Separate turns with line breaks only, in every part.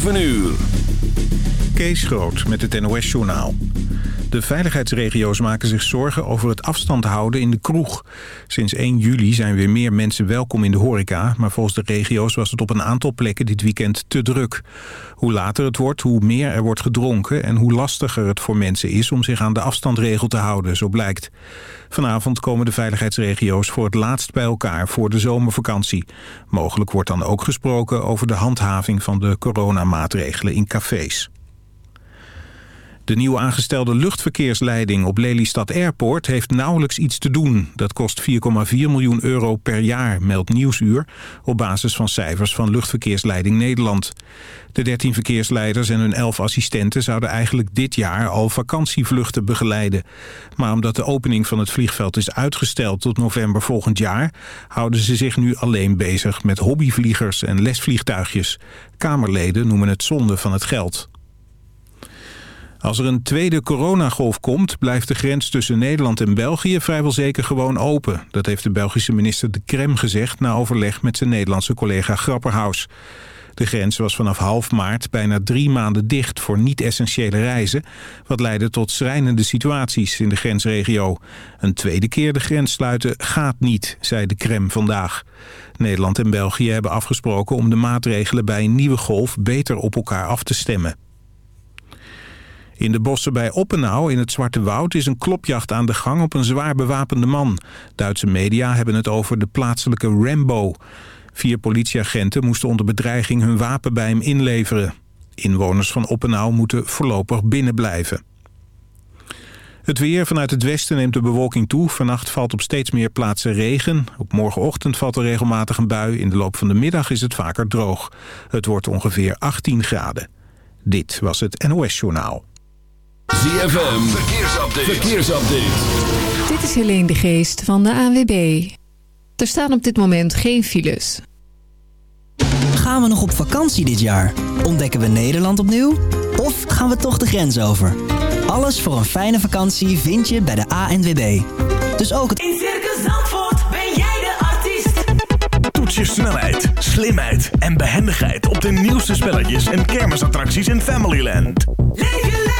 7 uur.
Kees Groot met het NOS-journaal. De veiligheidsregio's maken zich zorgen over het afstand houden in de kroeg. Sinds 1 juli zijn weer meer mensen welkom in de horeca... maar volgens de regio's was het op een aantal plekken dit weekend te druk. Hoe later het wordt, hoe meer er wordt gedronken... en hoe lastiger het voor mensen is om zich aan de afstandregel te houden, zo blijkt. Vanavond komen de veiligheidsregio's voor het laatst bij elkaar voor de zomervakantie. Mogelijk wordt dan ook gesproken over de handhaving van de coronamaatregelen in cafés. De nieuw aangestelde luchtverkeersleiding op Lelystad Airport heeft nauwelijks iets te doen. Dat kost 4,4 miljoen euro per jaar, meldt Nieuwsuur, op basis van cijfers van Luchtverkeersleiding Nederland. De 13 verkeersleiders en hun 11 assistenten zouden eigenlijk dit jaar al vakantievluchten begeleiden. Maar omdat de opening van het vliegveld is uitgesteld tot november volgend jaar, houden ze zich nu alleen bezig met hobbyvliegers en lesvliegtuigjes. Kamerleden noemen het zonde van het geld. Als er een tweede coronagolf komt, blijft de grens tussen Nederland en België vrijwel zeker gewoon open. Dat heeft de Belgische minister De Krem gezegd na overleg met zijn Nederlandse collega Grapperhaus. De grens was vanaf half maart bijna drie maanden dicht voor niet-essentiële reizen... wat leidde tot schrijnende situaties in de grensregio. Een tweede keer de grens sluiten gaat niet, zei de Krem vandaag. Nederland en België hebben afgesproken om de maatregelen bij een nieuwe golf beter op elkaar af te stemmen. In de bossen bij Oppenau in het Zwarte Woud is een klopjacht aan de gang op een zwaar bewapende man. Duitse media hebben het over de plaatselijke Rambo. Vier politieagenten moesten onder bedreiging hun wapen bij hem inleveren. Inwoners van Oppenau moeten voorlopig binnen blijven. Het weer vanuit het westen neemt de bewolking toe. Vannacht valt op steeds meer plaatsen regen. Op morgenochtend valt er regelmatig een bui. In de loop van de middag is het vaker droog. Het wordt ongeveer 18 graden. Dit was het NOS Journaal.
ZFM, verkeersupdate. verkeersupdate.
Dit is Helene de Geest van de ANWB. Er staan op dit moment geen files.
Gaan we nog op vakantie dit jaar? Ontdekken we Nederland opnieuw? Of gaan we toch de grens over? Alles voor een fijne vakantie vind je bij de ANWB. Dus ook het...
In Circus Zandvoort ben jij de artiest.
Toets je snelheid, slimheid en behendigheid op de nieuwste spelletjes en kermisattracties in Familyland.
Leef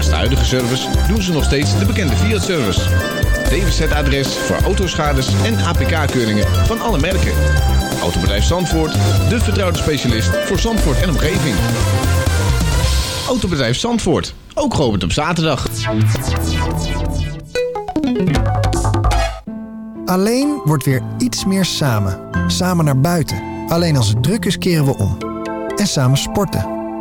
Naast de huidige service doen ze nog steeds de bekende Fiat-service. DWZ-adres voor autoschades en APK-keuringen van alle merken. Autobedrijf Zandvoort, de vertrouwde specialist voor Zandvoort en omgeving. Autobedrijf Zandvoort, ook geopend op zaterdag.
Alleen wordt weer iets meer samen. Samen naar buiten. Alleen als het druk is keren we om. En samen sporten.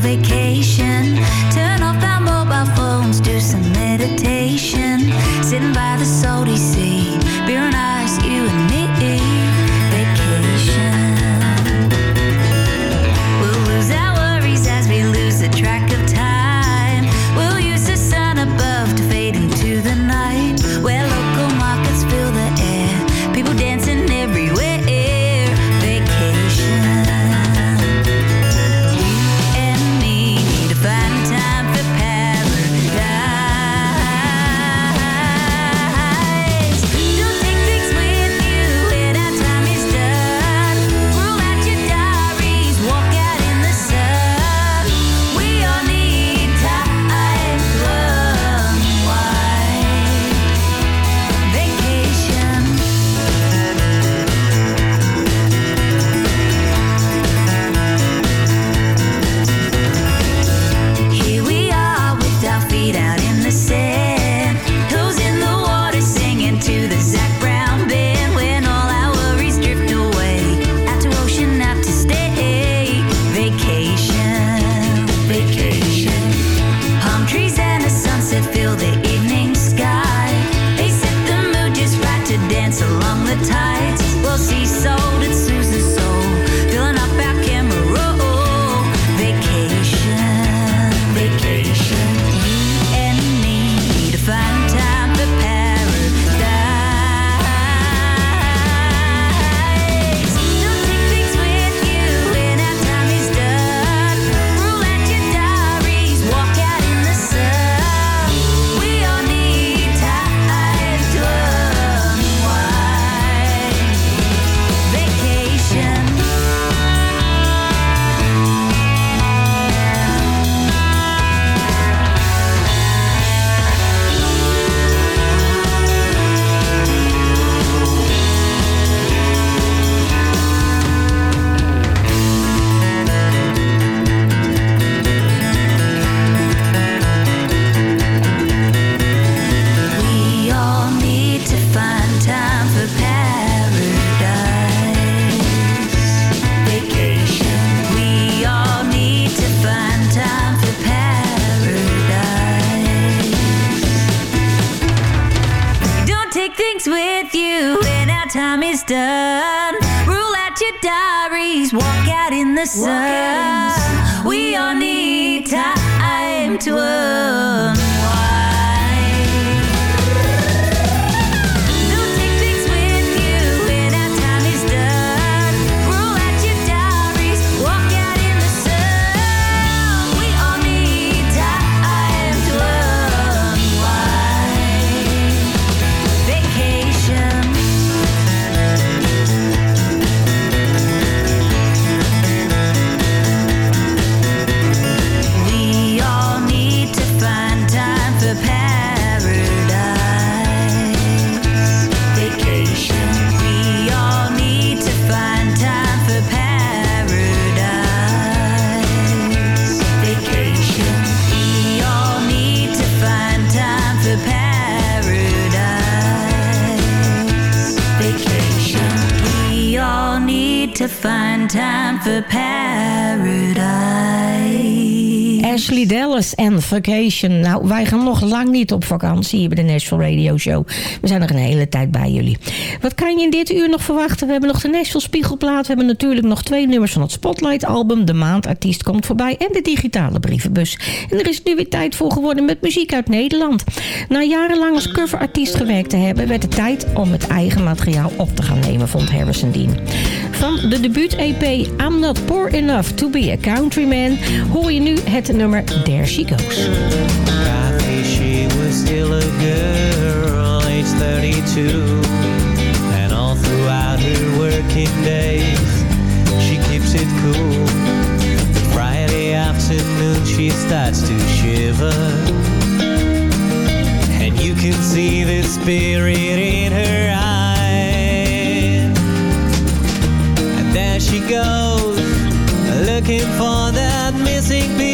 Vacation? Turn off our mobile phones, do some meditation. Sitting by the salty sea,
En Vacation. Nou, wij gaan nog lang niet op vakantie hier bij de Nashville Radio Show. We zijn nog een hele tijd bij jullie. Wat kan je in dit uur nog verwachten? We hebben nog de Nashville Spiegelplaat. We hebben natuurlijk nog twee nummers van het Spotlight album. De maandartiest komt voorbij. En de digitale brievenbus. En er is nu weer tijd voor geworden met muziek uit Nederland. Na jarenlang als coverartiest gewerkt te hebben... werd het tijd om het eigen materiaal op te gaan nemen, vond Harrison Dean. Van de debuut-EP I'm Not Poor Enough to Be a Countryman... hoor je nu het nummer There She Goes.
Kathy, she was still a girl, age 32. And all throughout her working days, she keeps it cool. Friday afternoon, she starts to shiver. And you can see the spirit in her eyes. She goes, looking for that missing piece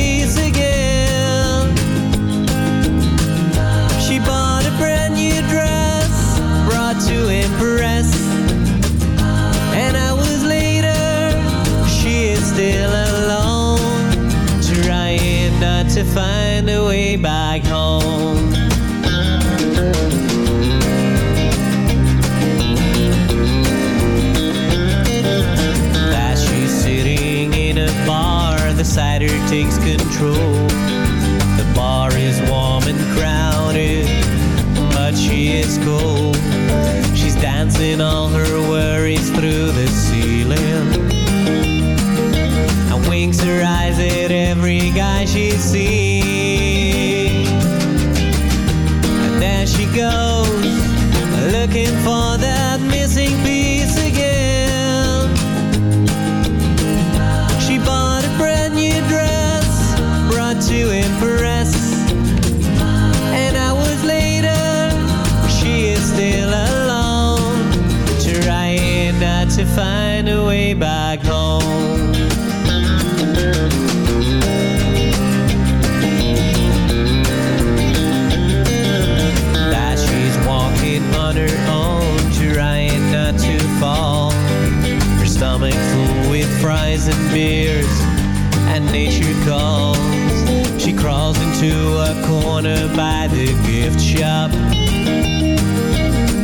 corner by the gift shop.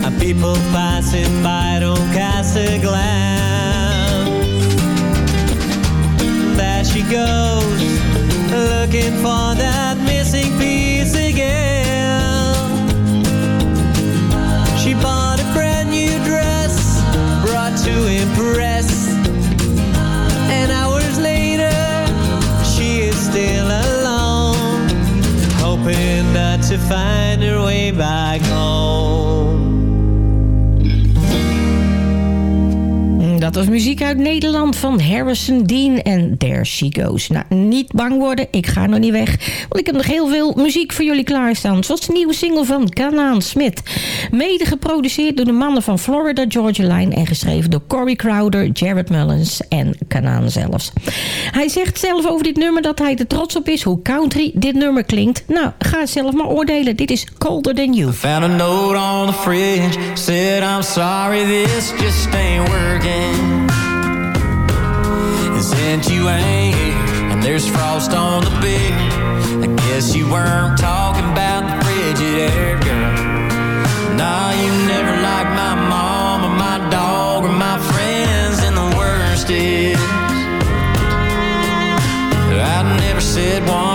And people passing by don't cast a glance. There she goes, looking for that not to find her way back home.
Dat was muziek uit Nederland van Harrison Dean en There She Goes. Nou, niet bang worden, ik ga nog niet weg. Want ik heb nog heel veel muziek voor jullie klaarstaan. Zoals de nieuwe single van Kanaan Smith. Mede geproduceerd door de mannen van Florida Georgia Line... en geschreven door Corey Crowder, Jared Mullins en Kanaan zelfs. Hij zegt zelf over dit nummer dat hij er trots op is... hoe country dit nummer klinkt. Nou, ga zelf maar oordelen. Dit is Colder Than You.
Found a note on the fridge, said I'm sorry this just ain't working. And since you ain't here and there's frost on the beer, I guess you weren't talking about the frigid air, girl. Nah, you never liked my
mom or my dog or my friends, and the worst is I never said
one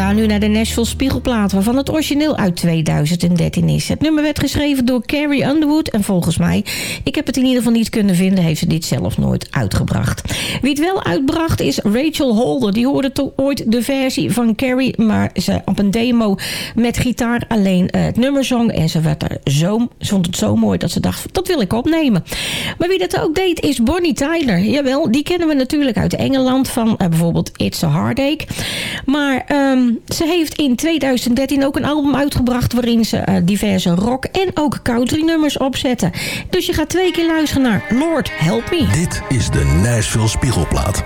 gaan nu naar de Nashville Spiegelplaat... waarvan het origineel uit 2013 is. Het nummer werd geschreven door Carrie Underwood... en volgens mij, ik heb het in ieder geval niet kunnen vinden... heeft ze dit zelf nooit uitgebracht. Wie het wel uitbracht is Rachel Holder. Die hoorde toch ooit de versie van Carrie... maar ze op een demo met gitaar alleen eh, het nummer zong... en ze werd er zo, vond het zo mooi dat ze dacht, dat wil ik opnemen. Maar wie dat ook deed is Bonnie Tyler. Jawel, die kennen we natuurlijk uit Engeland... van eh, bijvoorbeeld It's a Heartache. Maar... Um, Ehm, ze heeft in 2013 ook een album uitgebracht... waarin ze eh, diverse rock en ook country nummers opzetten. Dus je gaat twee keer luisteren naar Lord Help Me.
Dit is de Nashville Spiegelplaat.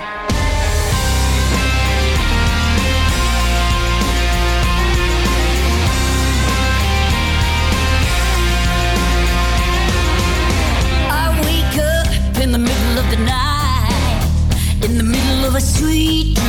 sweet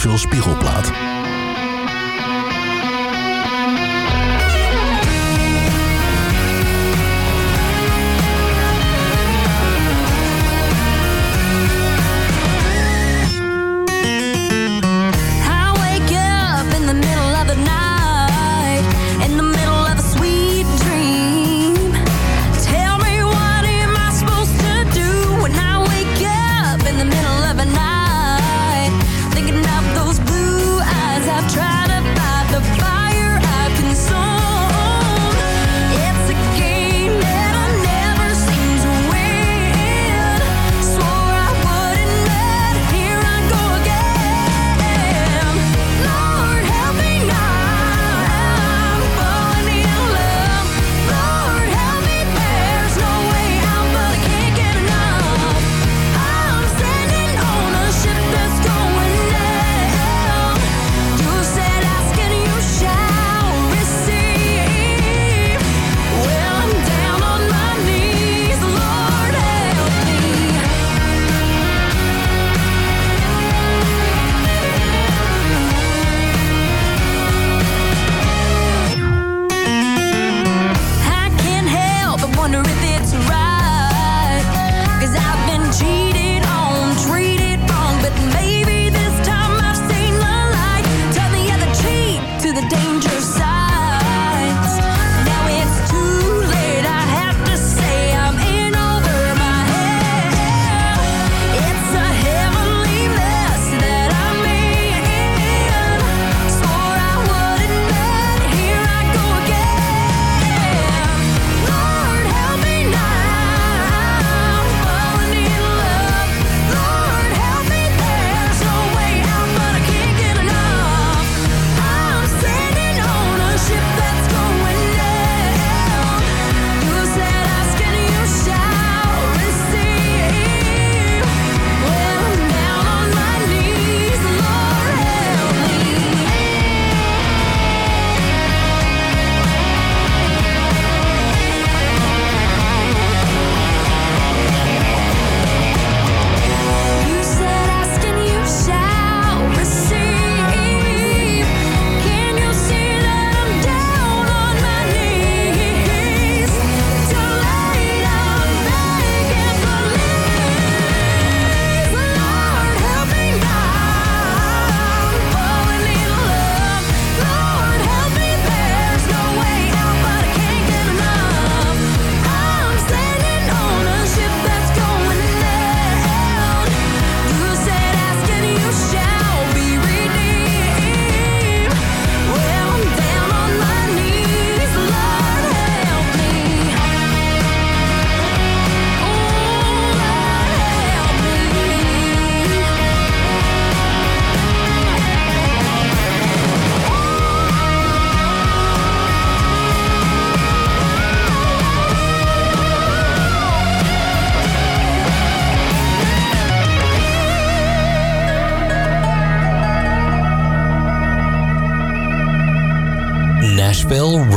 veel Spiegelplaat.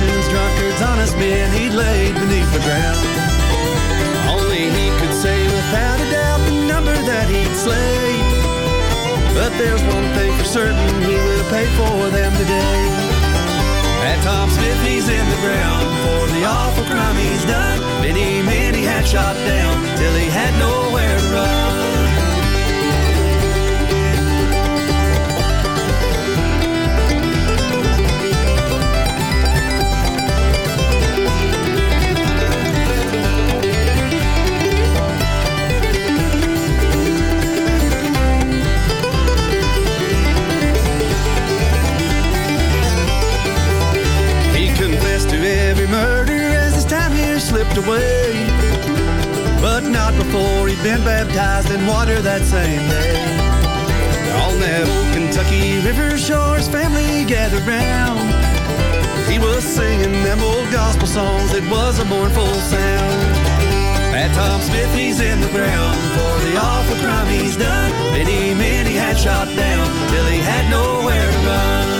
politicians, drunkards, honest men he'd laid beneath the ground. Only he could say without a doubt the number that he'd slayed. But there's one thing for certain, he will pay for them today. At Tom Smith, he's in the ground for the awful crime he's done. Many men he had shot down till he had nowhere to run. Away. But not before he'd been baptized in water that same day. On that old Kentucky river shore, his family gathered round. He was singing them old gospel songs, it was a mournful sound. At Tom Smith, he's in the ground for the awful crime he's done. Many men he had shot down till he had nowhere to run.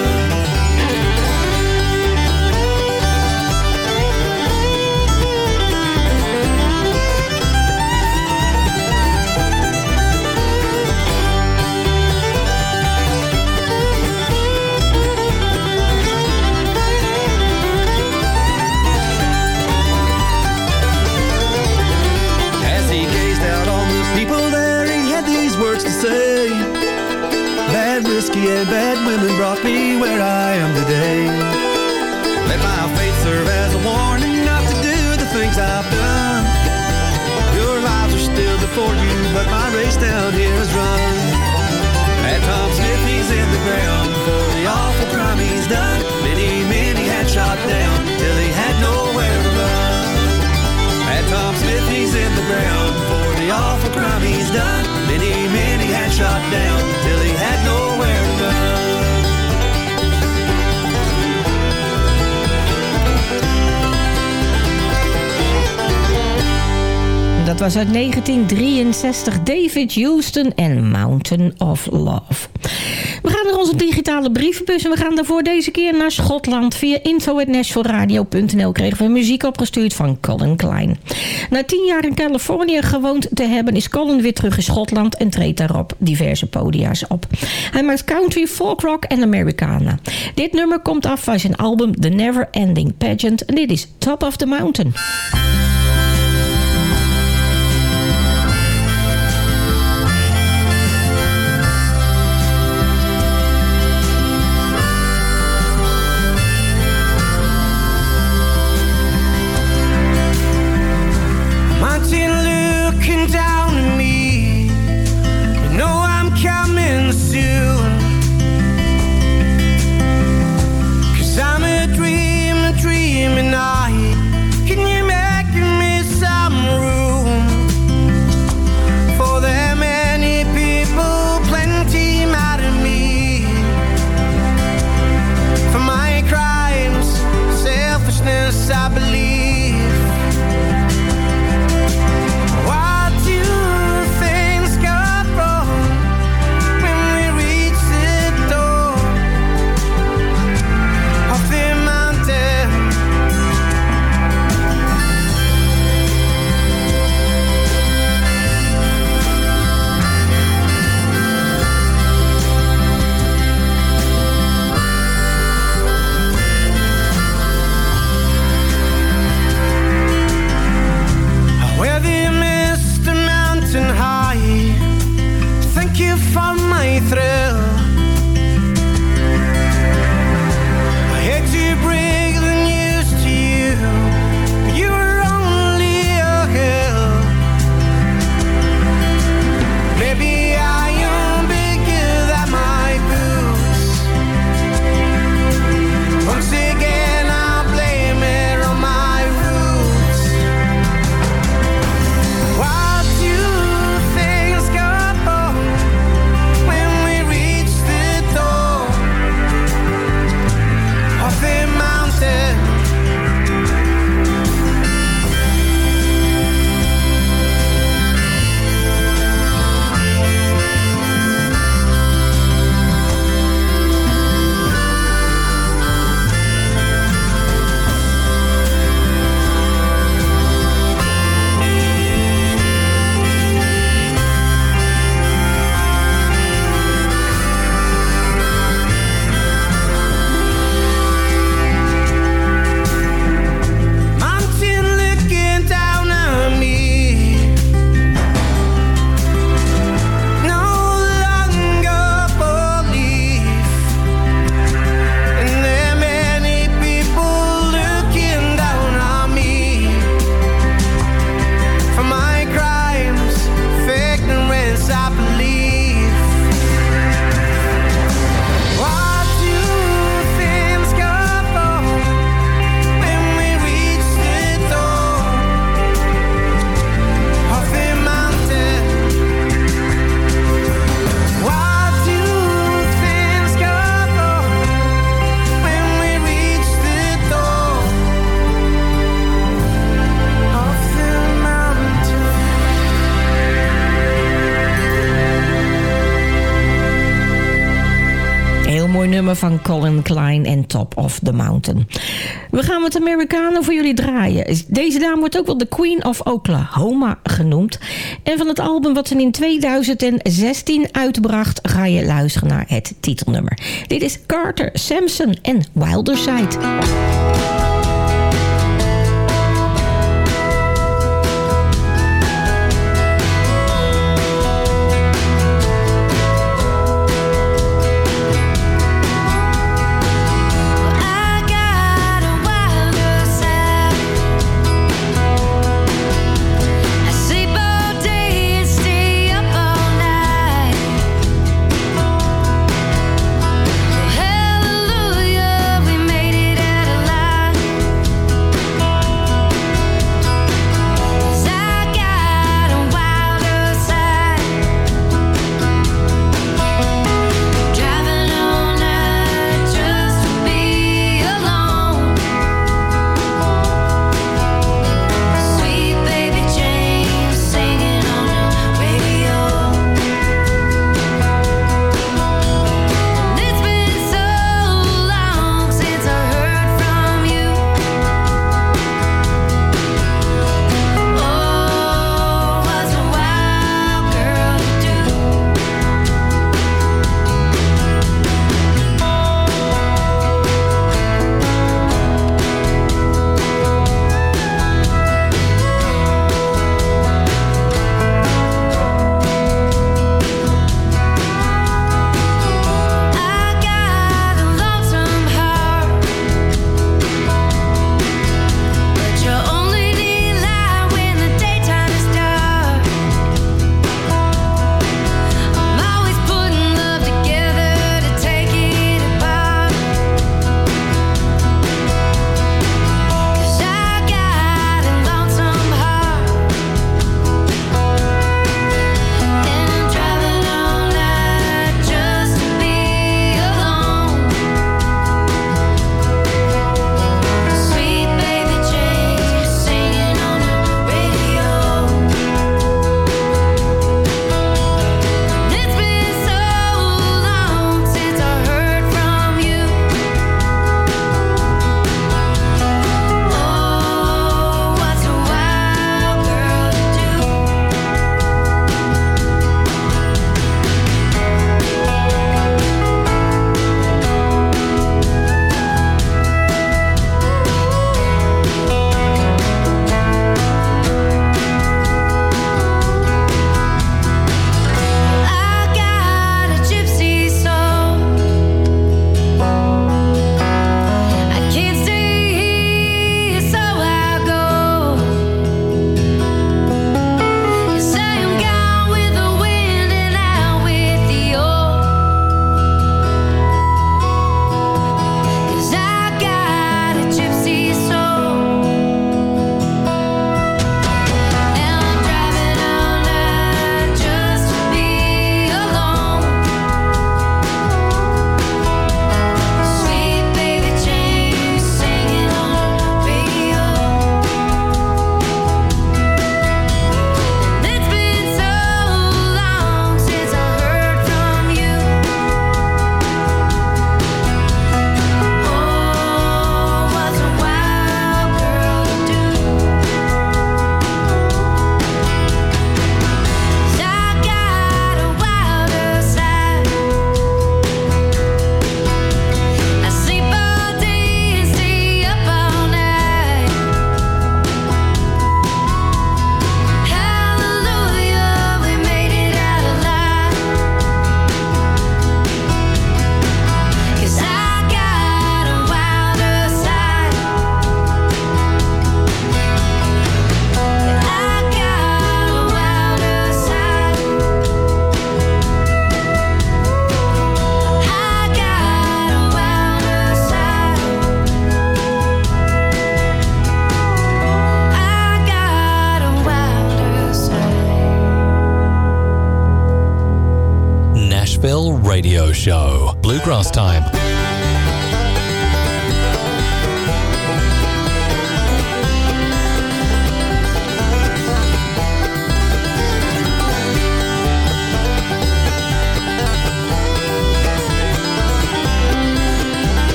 Bad and bad women brought me where I am today. Let my faith serve as a warning not to do the things I've done. Your lives are still before you, but my race down here is run. At Tom Smith, he's in the ground for the awful crime he's done. Many he had shot down till he had nowhere to run. At Tom Smith, he's in the ground for the awful crime he's done. Many he had shot down
Dat was uit 1963 David Houston en Mountain of Love. We gaan naar onze digitale brievenbus en we gaan daarvoor deze keer naar Schotland. Via info.nashvilleradio.nl kregen we muziek opgestuurd van Colin Klein. Na tien jaar in Californië gewoond te hebben is Colin weer terug in Schotland en treedt daarop diverse podia's op. Hij maakt country, folk rock en Americana. Dit nummer komt af van zijn album The Never Ending Pageant en dit is Top of the. Mountain Klein en Top of the Mountain. We gaan met Amerikanen voor jullie draaien. Deze dame wordt ook wel de Queen of Oklahoma genoemd. En van het album wat ze in 2016 uitbracht... ga je luisteren naar het titelnummer. Dit is Carter, Samson en
Wilderside.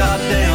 shot down.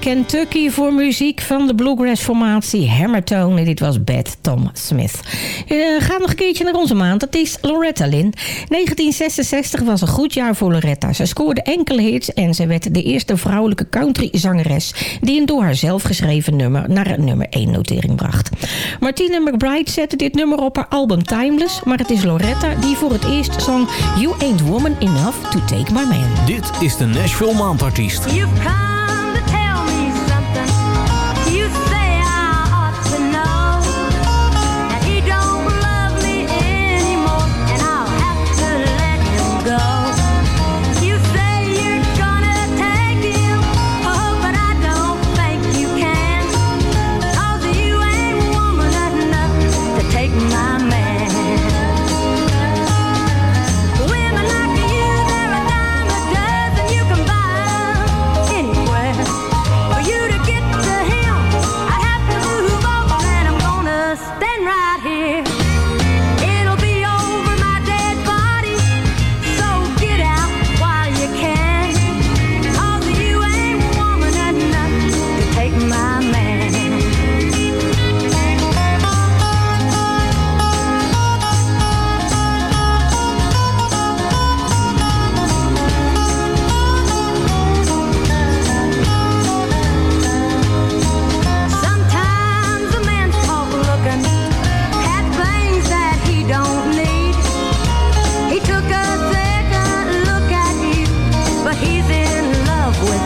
Kentucky
voor muziek van de bluegrass-formatie Hammertone. En dit was Bad Tom Smith. Eh, uh, ga nog een keertje naar onze maand. Dat is Loretta Lynn. 1966 was een goed jaar voor Loretta. Ze scoorde enkele hits en ze werd de eerste vrouwelijke country-zangeres... die een door haar zelf geschreven nummer naar nummer 1-notering bracht. Martina McBride zette dit nummer op haar album Timeless... maar het is Loretta die voor het eerst zong... You ain't woman enough to take my man.
Dit is de Nashville Maandartiest.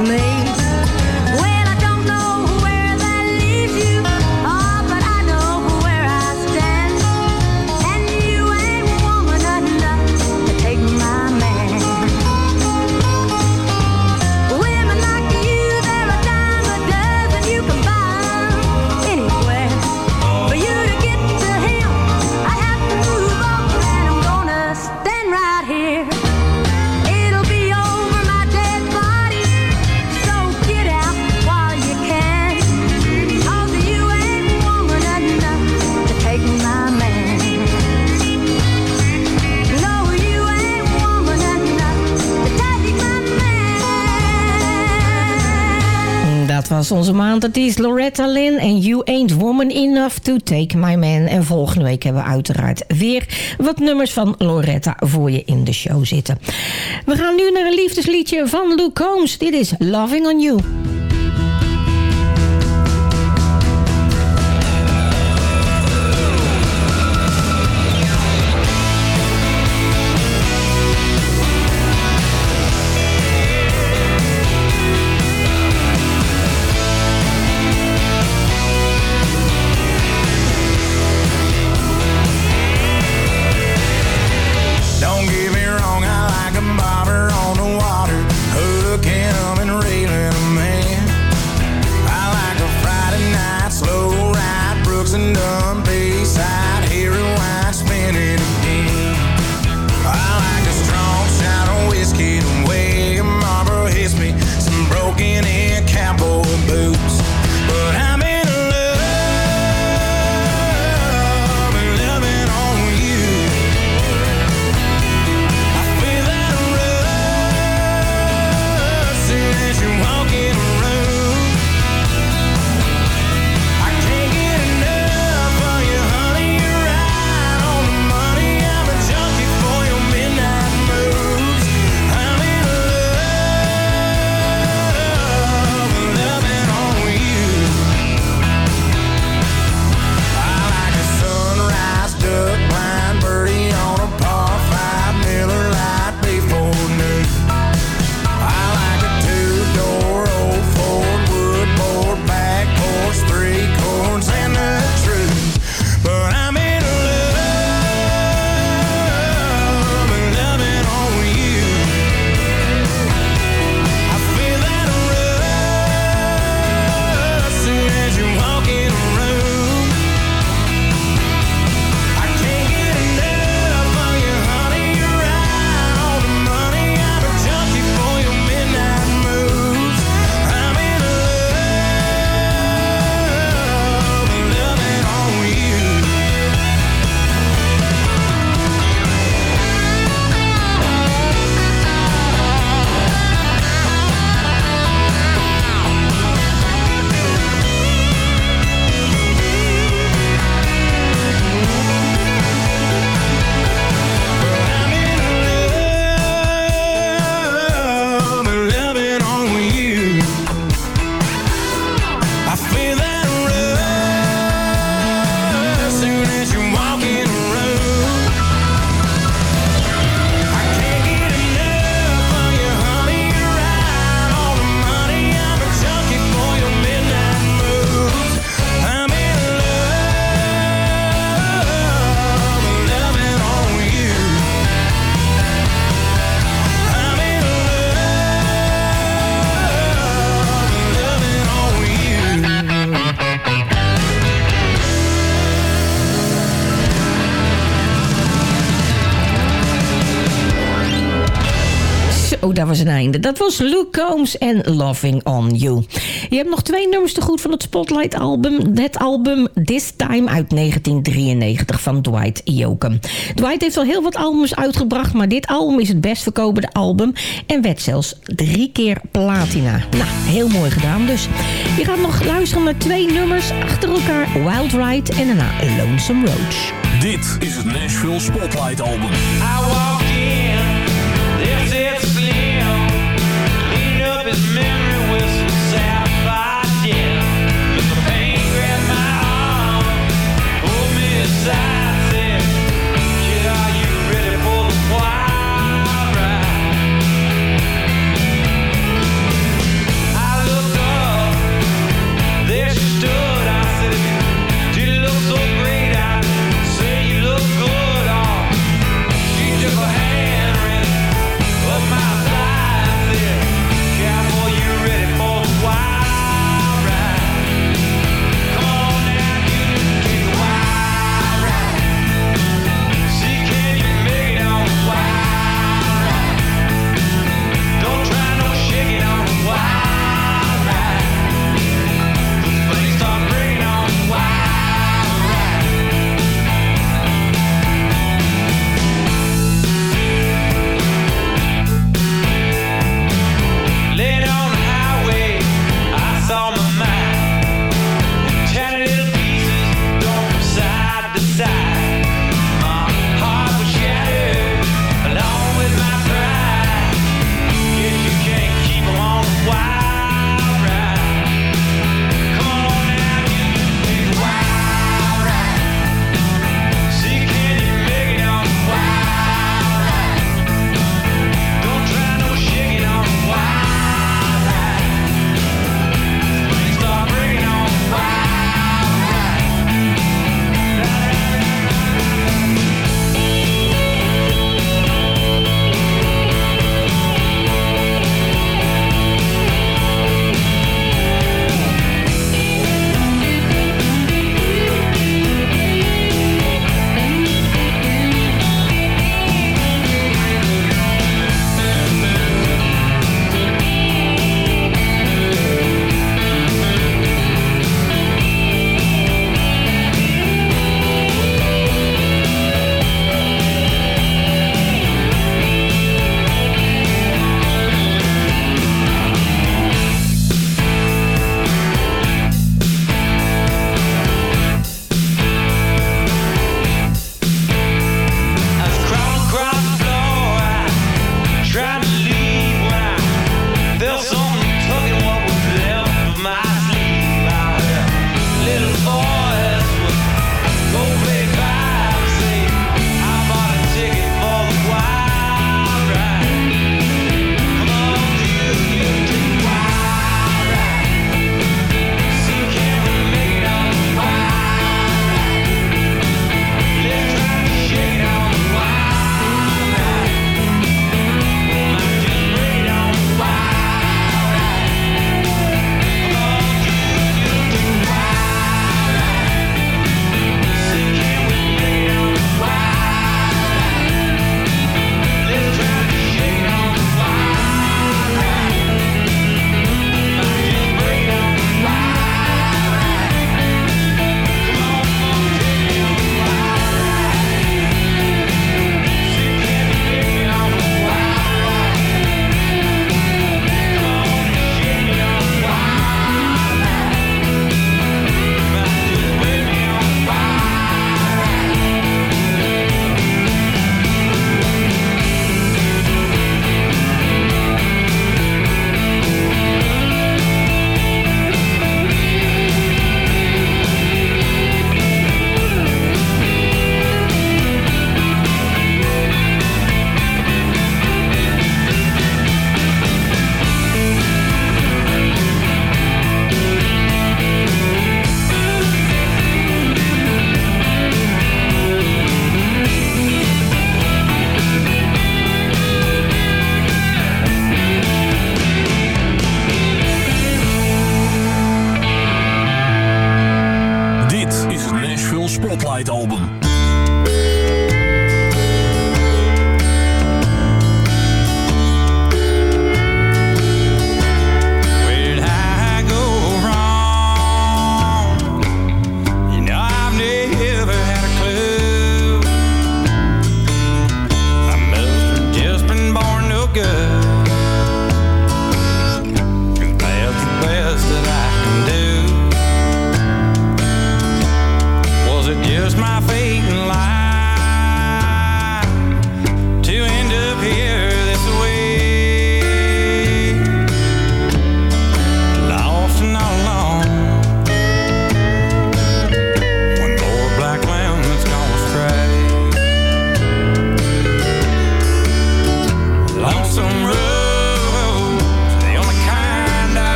with me.
onze maand. Dat is Loretta Lynn en You Ain't Woman Enough to Take My Man. En volgende week hebben we uiteraard weer wat nummers van Loretta voor je in de show zitten. We gaan nu naar een liefdesliedje van Luke Combs. Dit is Loving On You. Dat was Luke Combs en Loving On You. Je hebt nog twee nummers te goed van het Spotlight album. Het album This Time uit 1993 van Dwight Yoakam. Dwight heeft al heel wat albums uitgebracht... maar dit album is het best verkopende album... en werd zelfs drie keer platina. Nou, heel mooi gedaan dus. Je gaat nog luisteren naar twee nummers achter elkaar. Wild Ride en daarna Lonesome Roads.
Dit is het Nashville Spotlight album.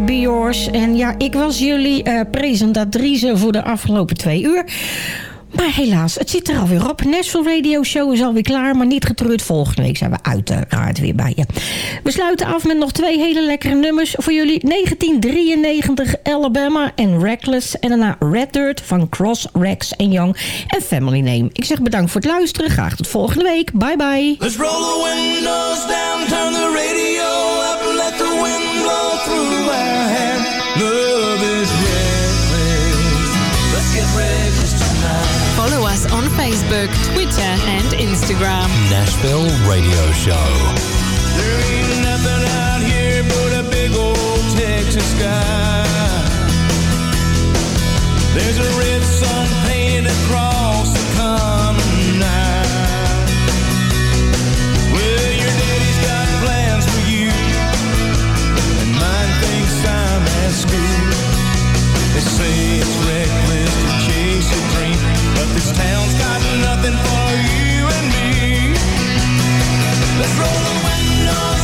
bij En ja, ik was jullie eh, presentatrice voor de afgelopen twee uur. Maar helaas, het zit er alweer op. Nashville Radio Show is alweer klaar, maar niet getreurd. Volgende week zijn we uiteraard weer bij je. We sluiten af met nog twee hele lekkere nummers voor jullie. 1993 Alabama en Reckless. En daarna Red Dirt van Cross, Rex en Young en Family Name. Ik zeg bedankt voor het luisteren. Graag tot volgende week. Bye bye.
Let's roll the windows down, turn the radio
Twitter and Instagram.
Nashville Radio Show.
There ain't nothing out here but a big old Texas sky. There's a red sun painted across the common night. Well, your daddy's got plans for you, and mine thinks I'm at school. They say it's reckless to chase a dream, but this town's got nothing for Let's roll the windows.